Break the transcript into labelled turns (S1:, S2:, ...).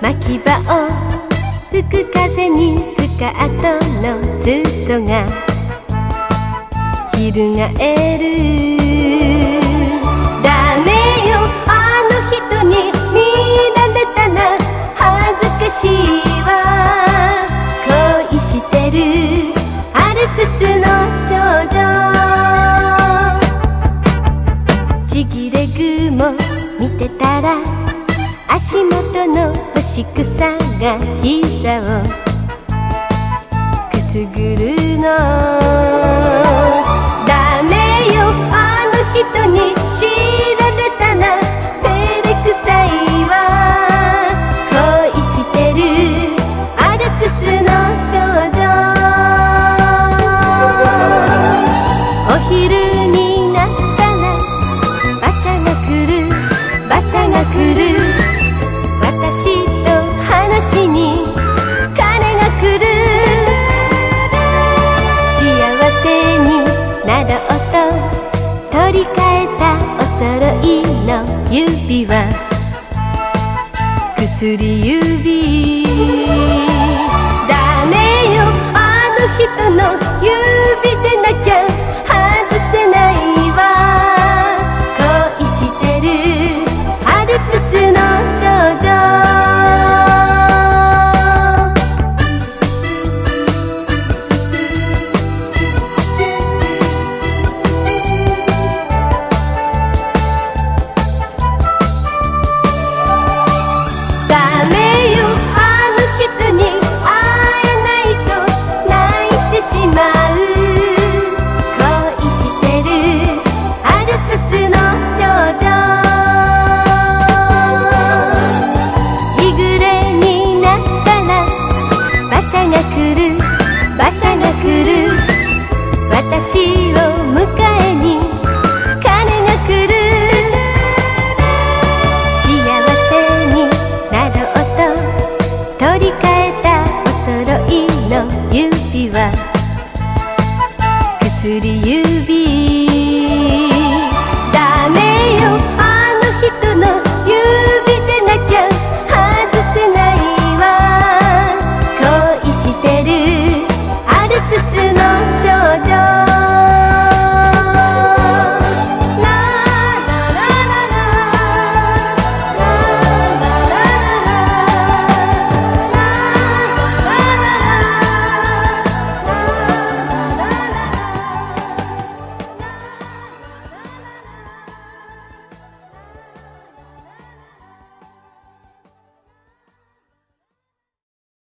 S1: 巻き場を吹く風にスカートの裾が翻る。ダメよあの人に見られたら恥ずかしいわ。恋してる。アルプスの少女。ちぎれ雲見てたら足元の干し草が膝をくすぐるの。ダメよあの人に知られたら照れくさいわ。恋してる。アルプスの少女。お昼になったら馬車が来る。馬車が来る。私と話に彼が来る。幸せになろうと取り替えたお揃いの指輪。薬指。私を迎えに金が来る。幸せになろうと。取り替えたお揃いの指輪。薬指。